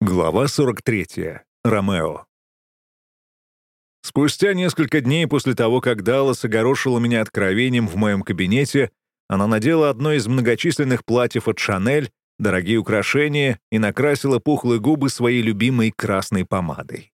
Глава 43. Ромео. Спустя несколько дней после того, как Даллас огорошила меня откровением в моем кабинете, она надела одно из многочисленных платьев от «Шанель», дорогие украшения и накрасила пухлые губы своей любимой красной помадой.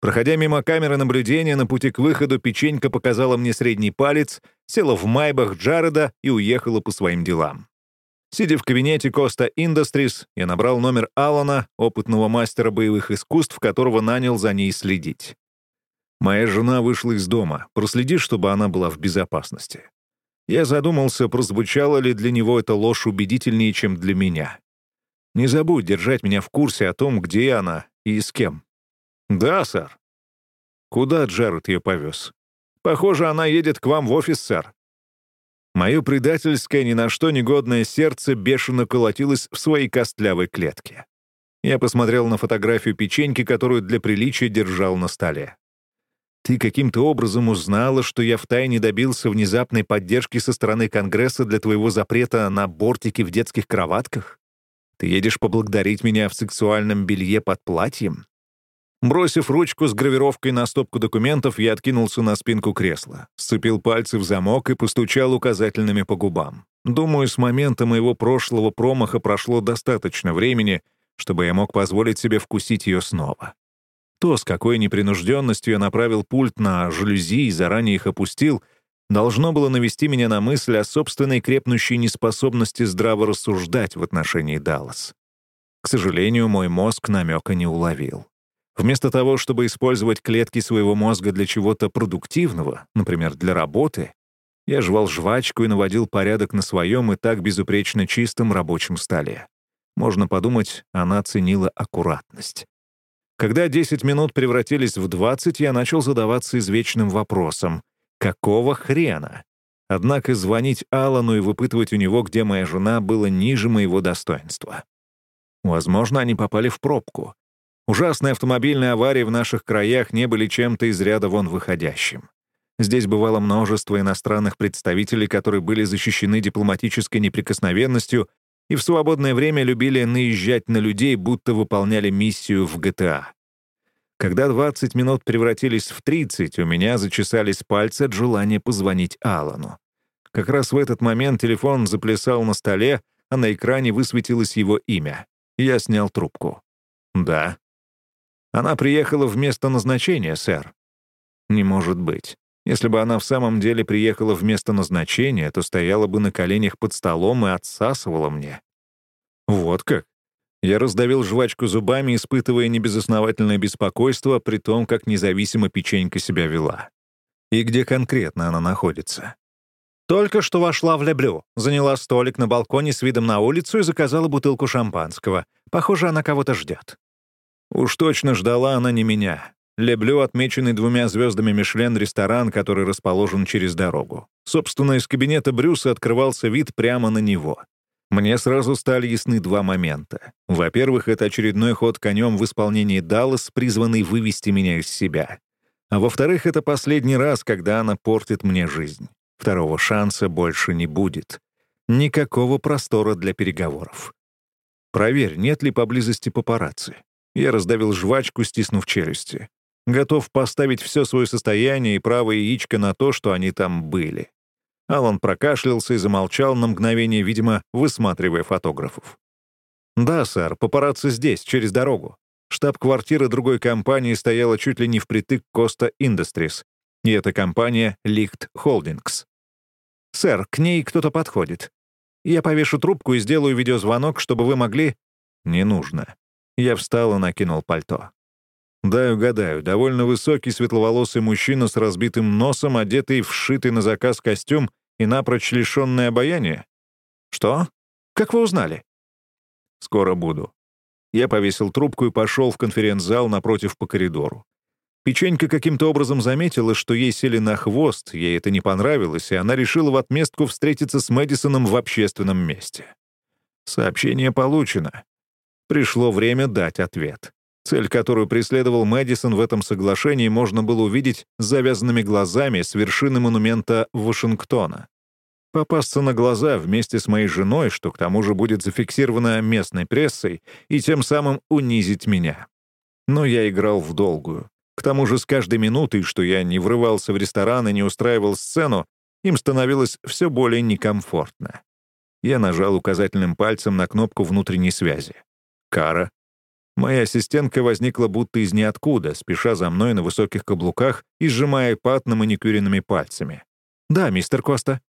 Проходя мимо камеры наблюдения на пути к выходу, печенька показала мне средний палец, села в майбах Джареда и уехала по своим делам. Сидя в кабинете Коста Industries, я набрал номер Алана, опытного мастера боевых искусств, которого нанял за ней следить. Моя жена вышла из дома. Проследи, чтобы она была в безопасности. Я задумался, прозвучала ли для него эта ложь убедительнее, чем для меня. Не забудь держать меня в курсе о том, где она и с кем. Да, сэр. Куда Джаред ее повез? Похоже, она едет к вам в офис, сэр. Мое предательское, ни на что негодное сердце бешено колотилось в своей костлявой клетке. Я посмотрел на фотографию печеньки, которую для приличия держал на столе. «Ты каким-то образом узнала, что я втайне добился внезапной поддержки со стороны Конгресса для твоего запрета на бортики в детских кроватках? Ты едешь поблагодарить меня в сексуальном белье под платьем? Бросив ручку с гравировкой на стопку документов, я откинулся на спинку кресла, сцепил пальцы в замок и постучал указательными по губам. Думаю, с момента моего прошлого промаха прошло достаточно времени, чтобы я мог позволить себе вкусить ее снова. То, с какой непринужденностью я направил пульт на жалюзи и заранее их опустил, должно было навести меня на мысль о собственной крепнущей неспособности здраво рассуждать в отношении Даллас. К сожалению, мой мозг намека не уловил. Вместо того, чтобы использовать клетки своего мозга для чего-то продуктивного, например, для работы, я жевал жвачку и наводил порядок на своем и так безупречно чистом рабочем столе. Можно подумать, она ценила аккуратность. Когда 10 минут превратились в 20, я начал задаваться извечным вопросом «Какого хрена?». Однако звонить Алану и выпытывать у него, где моя жена, было ниже моего достоинства. Возможно, они попали в пробку. Ужасные автомобильные аварии в наших краях не были чем-то из ряда вон выходящим. Здесь бывало множество иностранных представителей, которые были защищены дипломатической неприкосновенностью и в свободное время любили наезжать на людей, будто выполняли миссию в ГТА. Когда 20 минут превратились в 30, у меня зачесались пальцы от желания позвонить Алану. Как раз в этот момент телефон заплясал на столе, а на экране высветилось его имя. Я снял трубку. «Да», она приехала в место назначения, сэр. Не может быть. Если бы она в самом деле приехала в место назначения, то стояла бы на коленях под столом и отсасывала мне. Вот как. Я раздавил жвачку зубами, испытывая небезосновательное беспокойство при том, как независимо печенька себя вела. И где конкретно она находится? Только что вошла в Леблю, заняла столик на балконе с видом на улицу и заказала бутылку шампанского. Похоже, она кого-то ждет. Уж точно ждала она не меня. Леблю отмеченный двумя звездами Мишлен ресторан, который расположен через дорогу. Собственно, из кабинета Брюса открывался вид прямо на него. Мне сразу стали ясны два момента. Во-первых, это очередной ход конем в исполнении Даллас, призванный вывести меня из себя. А во-вторых, это последний раз, когда она портит мне жизнь. Второго шанса больше не будет. Никакого простора для переговоров. Проверь, нет ли поблизости папарацци. Я раздавил жвачку, стиснув челюсти. Готов поставить все свое состояние и правое яичко на то, что они там были. Алан прокашлялся и замолчал на мгновение, видимо, высматривая фотографов. «Да, сэр, папарацци здесь, через дорогу. Штаб-квартира другой компании стояла чуть ли не впритык Коста Industries, и эта компания — Лихт Холдингс. Сэр, к ней кто-то подходит. Я повешу трубку и сделаю видеозвонок, чтобы вы могли...» «Не нужно. Я встал и накинул пальто. Дай угадаю, довольно высокий светловолосый мужчина с разбитым носом, одетый в сшитый на заказ костюм и напрочь лишенное обаяния? Что? Как вы узнали? Скоро буду. Я повесил трубку и пошел в конференц-зал напротив по коридору. Печенька каким-то образом заметила, что ей сели на хвост, ей это не понравилось, и она решила в отместку встретиться с Мэдисоном в общественном месте. Сообщение получено. Пришло время дать ответ. Цель, которую преследовал Мэдисон в этом соглашении, можно было увидеть с завязанными глазами с вершины монумента Вашингтона. Попасться на глаза вместе с моей женой, что к тому же будет зафиксировано местной прессой, и тем самым унизить меня. Но я играл в долгую. К тому же с каждой минутой, что я не врывался в ресторан и не устраивал сцену, им становилось все более некомфортно. Я нажал указательным пальцем на кнопку внутренней связи. Кара. Моя ассистентка возникла будто из ниоткуда, спеша за мной на высоких каблуках и сжимая пат на маникюренными пальцами. «Да, мистер Коста.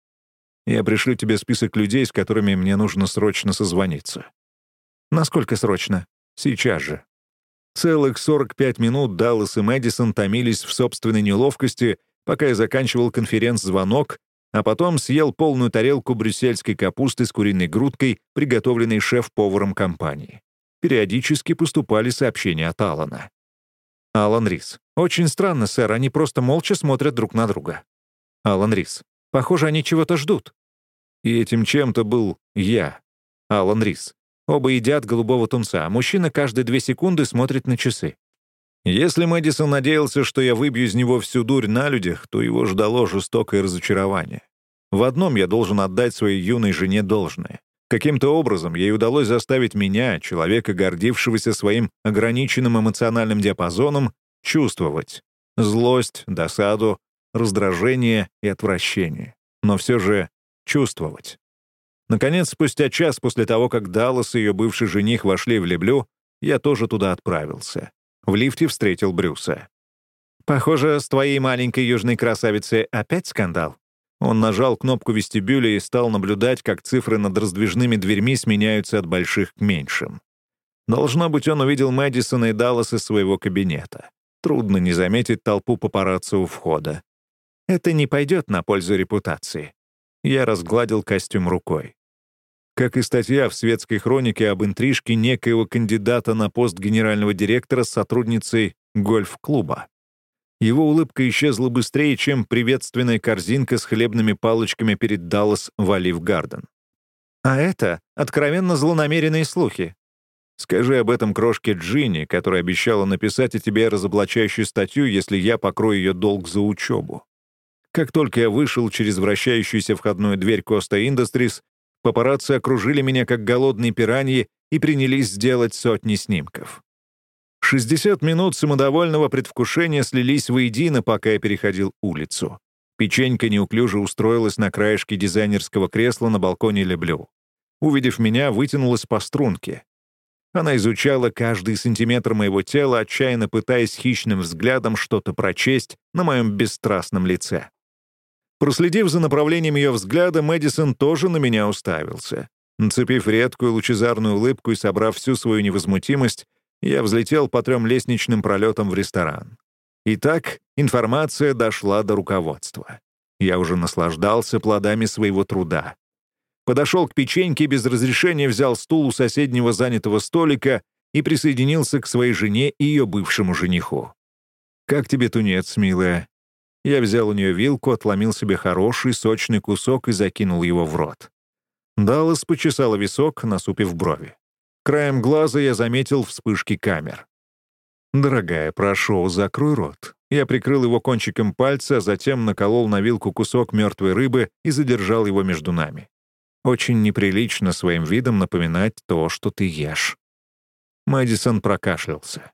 Я пришлю тебе список людей, с которыми мне нужно срочно созвониться». «Насколько срочно?» «Сейчас же». Целых 45 минут Даллас и Мэдисон томились в собственной неловкости, пока я заканчивал конференц-звонок а потом съел полную тарелку брюссельской капусты с куриной грудкой, приготовленной шеф-поваром компании. Периодически поступали сообщения от Алана. Алан Рис. «Очень странно, сэр, они просто молча смотрят друг на друга». Алан Рис. «Похоже, они чего-то ждут». И этим чем-то был я. Алан Рис. Оба едят голубого тунца, а мужчина каждые две секунды смотрит на часы. Если Мэдисон надеялся, что я выбью из него всю дурь на людях, то его ждало жестокое разочарование. В одном я должен отдать своей юной жене должное. Каким-то образом ей удалось заставить меня, человека, гордившегося своим ограниченным эмоциональным диапазоном, чувствовать злость, досаду, раздражение и отвращение. Но все же чувствовать. Наконец, спустя час после того, как Даллас и ее бывший жених вошли в Леблю, я тоже туда отправился. В лифте встретил Брюса. «Похоже, с твоей маленькой южной красавицей опять скандал?» Он нажал кнопку вестибюля и стал наблюдать, как цифры над раздвижными дверьми сменяются от больших к меньшим. Должно быть, он увидел Мэдисона и Даллас из своего кабинета. Трудно не заметить толпу папарацци у входа. Это не пойдет на пользу репутации. Я разгладил костюм рукой как и статья в светской хронике об интрижке некоего кандидата на пост генерального директора с сотрудницей гольф-клуба. Его улыбка исчезла быстрее, чем приветственная корзинка с хлебными палочками перед Даллас в Олив-Гарден. А это откровенно злонамеренные слухи. Скажи об этом крошке Джинни, которая обещала написать о тебе разоблачающую статью, если я покрою ее долг за учебу. Как только я вышел через вращающуюся входную дверь Коста Industries, Папарацци окружили меня как голодные пираньи и принялись сделать сотни снимков. 60 минут самодовольного предвкушения слились воедино, пока я переходил улицу. Печенька неуклюже устроилась на краешке дизайнерского кресла на балконе Леблю. Увидев меня, вытянулась по струнке. Она изучала каждый сантиметр моего тела, отчаянно пытаясь хищным взглядом что-то прочесть на моем бесстрастном лице. Проследив за направлением ее взгляда, Мэдисон тоже на меня уставился. Нацепив редкую лучезарную улыбку и собрав всю свою невозмутимость, я взлетел по трем лестничным пролетам в ресторан. Итак, информация дошла до руководства. Я уже наслаждался плодами своего труда. Подошел к печеньке, без разрешения взял стул у соседнего занятого столика и присоединился к своей жене и ее бывшему жениху. «Как тебе тунец, милая?» Я взял у нее вилку, отломил себе хороший, сочный кусок и закинул его в рот. Даллас почесала висок, насупив брови. Краем глаза я заметил вспышки камер. «Дорогая, прошу, закрой рот». Я прикрыл его кончиком пальца, а затем наколол на вилку кусок мертвой рыбы и задержал его между нами. Очень неприлично своим видом напоминать то, что ты ешь. Мэдисон прокашлялся.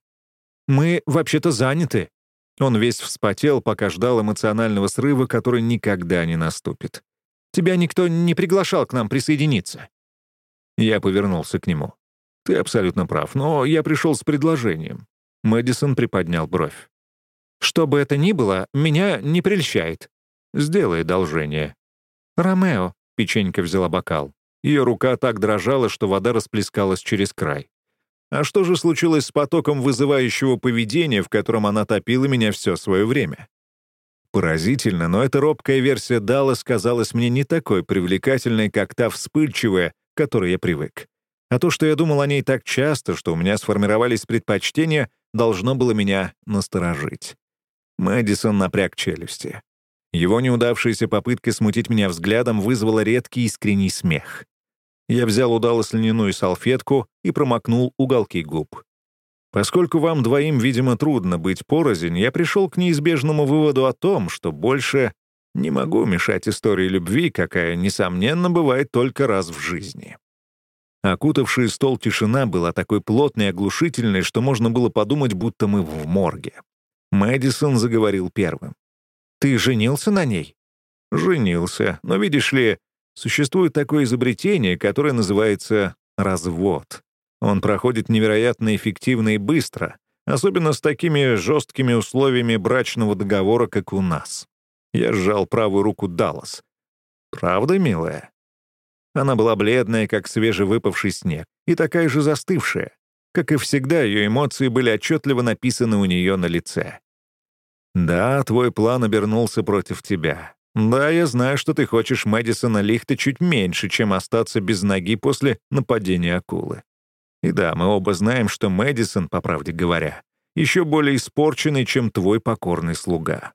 «Мы вообще-то заняты», он весь вспотел, пока ждал эмоционального срыва, который никогда не наступит. «Тебя никто не приглашал к нам присоединиться». Я повернулся к нему. «Ты абсолютно прав, но я пришел с предложением». Мэдисон приподнял бровь. «Что бы это ни было, меня не прельщает. Сделай одолжение». «Ромео», — печенька взяла бокал. Ее рука так дрожала, что вода расплескалась через край. А что же случилось с потоком вызывающего поведения, в котором она топила меня все свое время? Поразительно, но эта робкая версия Даллас казалась мне не такой привлекательной, как та вспыльчивая, к которой я привык. А то, что я думал о ней так часто, что у меня сформировались предпочтения, должно было меня насторожить. Мэдисон напряг челюсти. Его неудавшаяся попытка смутить меня взглядом вызвала редкий искренний смех. Я взял удалось льняную салфетку и промокнул уголки губ. Поскольку вам двоим, видимо, трудно быть порознь, я пришел к неизбежному выводу о том, что больше Не могу мешать истории любви, какая, несомненно, бывает только раз в жизни. Окутавшая стол тишина была такой плотной и оглушительной, что можно было подумать, будто мы в морге. Мэдисон заговорил первым. «Ты женился на ней?» «Женился. Но, видишь ли, существует такое изобретение, которое называется развод. Он проходит невероятно эффективно и быстро, особенно с такими жесткими условиями брачного договора, как у нас. Я сжал правую руку Даллас. «Правда, милая?» Она была бледная, как свежевыпавший снег, и такая же застывшая. Как и всегда, ее эмоции были отчетливо написаны у нее на лице. «Да, твой план обернулся против тебя. Да, я знаю, что ты хочешь Мэдисона Лихта чуть меньше, чем остаться без ноги после нападения акулы. И да, мы оба знаем, что Мэдисон, по правде говоря, еще более испорченный, чем твой покорный слуга».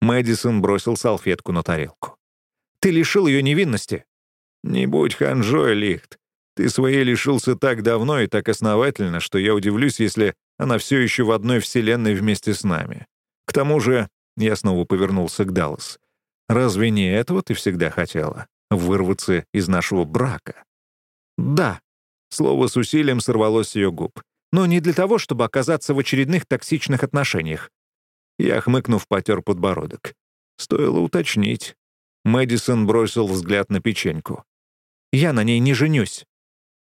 Мэдисон бросил салфетку на тарелку. «Ты лишил ее невинности?» «Не будь ханжой, Лихт. Ты своей лишился так давно и так основательно, что я удивлюсь, если она все еще в одной вселенной вместе с нами. К тому же, я снова повернулся к Даллас. Разве не этого ты всегда хотела? Вырваться из нашего брака? Да. Слово с усилием сорвалось с ее губ. Но не для того, чтобы оказаться в очередных токсичных отношениях. Я, хмыкнув, потер подбородок. Стоило уточнить. Мэдисон бросил взгляд на печеньку. «Я на ней не женюсь».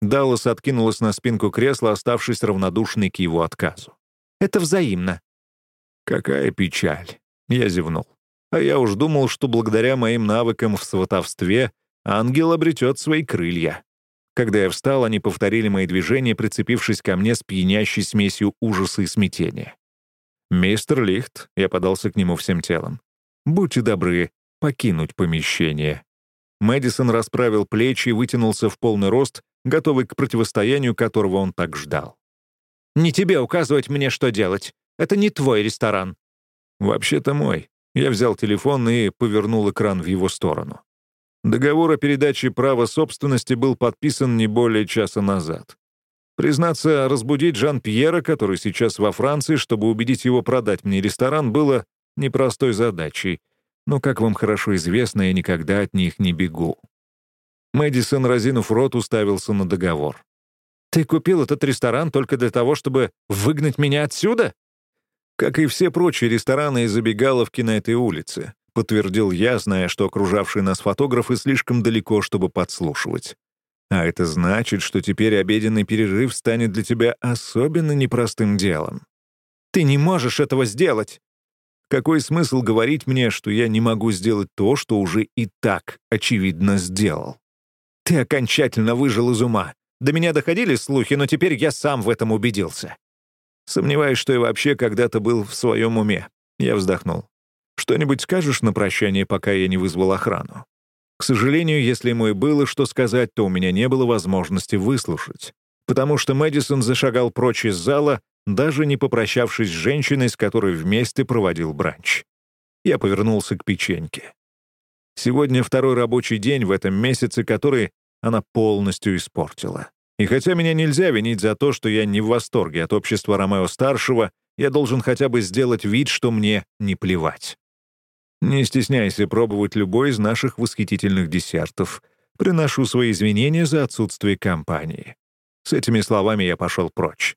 Даллас откинулась на спинку кресла, оставшись равнодушной к его отказу. «Это взаимно. Какая печаль. Я зевнул. А я уж думал, что благодаря моим навыкам в сватовстве ангел обретет свои крылья. Когда я встал, они повторили мои движения, прицепившись ко мне с пьянящей смесью ужаса и смятения. «Мистер Лихт», — я подался к нему всем телом, — «будьте добры, покинуть помещение». Мэдисон расправил плечи и вытянулся в полный рост, готовый к противостоянию, которого он так ждал. «Не тебе указывать мне, что делать. Это не твой ресторан». «Вообще-то мой». Я взял телефон и повернул экран в его сторону. Договор о передаче права собственности был подписан не более часа назад. Признаться, разбудить Жан-Пьера, который сейчас во Франции, чтобы убедить его продать мне ресторан, было непростой задачей. Но, как вам хорошо известно, я никогда от них не бегу. Мэдисон, разинув рот, уставился на договор. «Ты купил этот ресторан только для того, чтобы выгнать меня отсюда?» как и все прочие рестораны и забегаловки на этой улице, подтвердил я, зная, что окружавшие нас фотографы слишком далеко, чтобы подслушивать. А это значит, что теперь обеденный перерыв станет для тебя особенно непростым делом. Ты не можешь этого сделать. Какой смысл говорить мне, что я не могу сделать то, что уже и так, очевидно, сделал? Ты окончательно выжил из ума. До меня доходили слухи, но теперь я сам в этом убедился. Сомневаюсь, что я вообще когда-то был в своем уме. Я вздохнул. Что-нибудь скажешь на прощание, пока я не вызвал охрану? К сожалению, если ему и было что сказать, то у меня не было возможности выслушать. Потому что Мэдисон зашагал прочь из зала, даже не попрощавшись с женщиной, с которой вместе проводил бранч. Я повернулся к печеньке. Сегодня второй рабочий день в этом месяце, который она полностью испортила. И хотя меня нельзя винить за то, что я не в восторге от общества Ромео-старшего, я должен хотя бы сделать вид, что мне не плевать. Не стесняйся пробовать любой из наших восхитительных десертов. Приношу свои извинения за отсутствие компании. С этими словами я пошел прочь.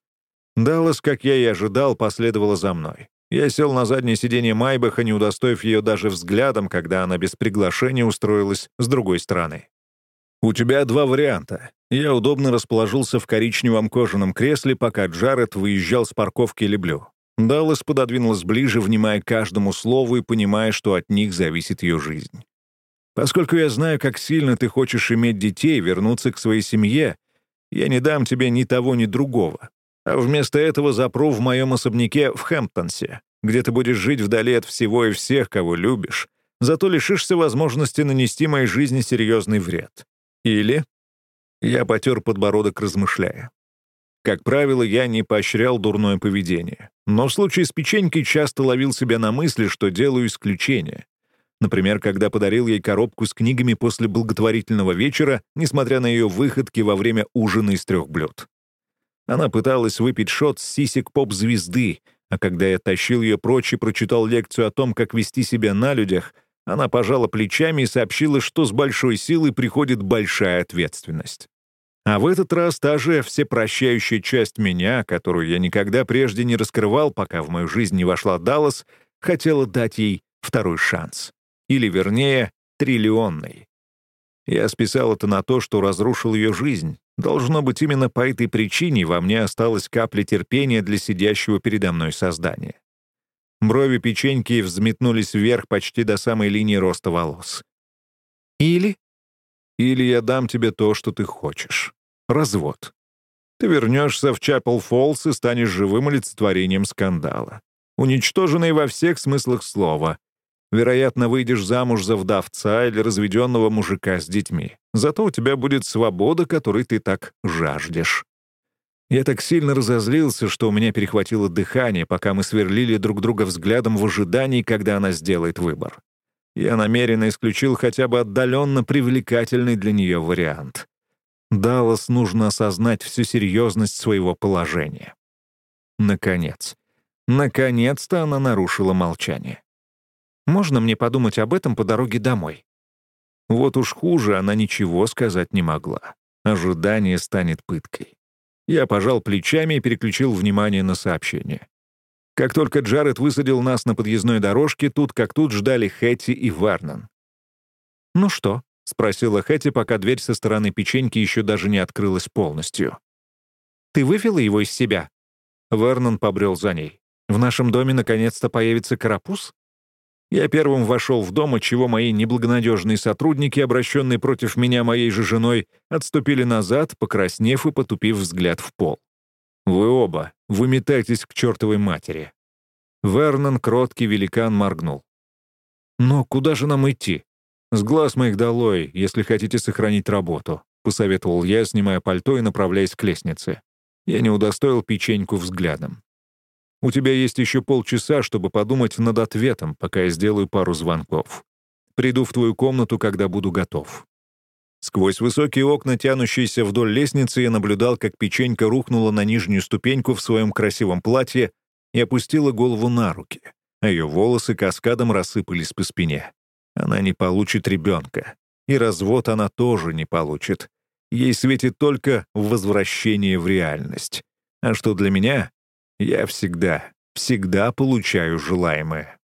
Даллас, как я и ожидал, последовала за мной. Я сел на заднее сиденье Майбаха, не удостоив ее даже взглядом, когда она без приглашения устроилась с другой стороны. «У тебя два варианта. Я удобно расположился в коричневом кожаном кресле, пока Джаред выезжал с парковки Леблю. Даллас пододвинулась ближе, внимая каждому слову и понимая, что от них зависит ее жизнь. «Поскольку я знаю, как сильно ты хочешь иметь детей, вернуться к своей семье, я не дам тебе ни того, ни другого. А вместо этого запру в моем особняке в Хэмптонсе, где ты будешь жить вдали от всего и всех, кого любишь, зато лишишься возможности нанести моей жизни серьезный вред. Или... Я потер подбородок, размышляя. Как правило, я не поощрял дурное поведение. Но в случае с печенькой часто ловил себя на мысли, что делаю исключение. Например, когда подарил ей коробку с книгами после благотворительного вечера, несмотря на ее выходки во время ужина из трех блюд. Она пыталась выпить шот с сисек поп-звезды, а когда я тащил ее прочь и прочитал лекцию о том, как вести себя на людях, Она пожала плечами и сообщила, что с большой силой приходит большая ответственность. А в этот раз та же всепрощающая часть меня, которую я никогда прежде не раскрывал, пока в мою жизнь не вошла Даллас, хотела дать ей второй шанс. Или, вернее, триллионный. Я списал это на то, что разрушил ее жизнь. Должно быть, именно по этой причине во мне осталась капля терпения для сидящего передо мной создания. Брови печеньки взметнулись вверх почти до самой линии роста волос. «Или?» «Или я дам тебе то, что ты хочешь. Развод. Ты вернешься в Чапел Фоллс и станешь живым олицетворением скандала. Уничтоженный во всех смыслах слова. Вероятно, выйдешь замуж за вдовца или разведенного мужика с детьми. Зато у тебя будет свобода, которой ты так жаждешь. Я так сильно разозлился, что у меня перехватило дыхание, пока мы сверлили друг друга взглядом в ожидании, когда она сделает выбор. Я намеренно исключил хотя бы отдаленно привлекательный для нее вариант. Даллас нужно осознать всю серьезность своего положения. Наконец. Наконец-то она нарушила молчание. «Можно мне подумать об этом по дороге домой?» Вот уж хуже она ничего сказать не могла. Ожидание станет пыткой. Я пожал плечами и переключил внимание на сообщение. Как только Джаред высадил нас на подъездной дорожке, тут как тут ждали Хэти и Варнан. «Ну что?» — спросила Хэти, пока дверь со стороны печеньки еще даже не открылась полностью. «Ты вывела его из себя?» Вернон побрел за ней. «В нашем доме наконец-то появится карапуз?» Я первым вошел в дом, отчего мои неблагонадежные сотрудники, обращенные против меня моей же женой, отступили назад, покраснев и потупив взгляд в пол. «Вы оба, выметайтесь к чертовой матери». Вернон, кроткий великан, моргнул. «Но куда же нам идти?» «С глаз моих долой, если хотите сохранить работу», — посоветовал я, снимая пальто и направляясь к лестнице. Я не удостоил печеньку взглядом. У тебя есть еще полчаса, чтобы подумать над ответом, пока я сделаю пару звонков. Приду в твою комнату, когда буду готов». Сквозь высокие окна, тянущиеся вдоль лестницы, я наблюдал, как печенька рухнула на нижнюю ступеньку в своем красивом платье и опустила голову на руки, а ее волосы каскадом рассыпались по спине. Она не получит ребенка. И развод она тоже не получит. Ей светит только возвращение в реальность. А что для меня? Я всегда, всегда получаю желаемое.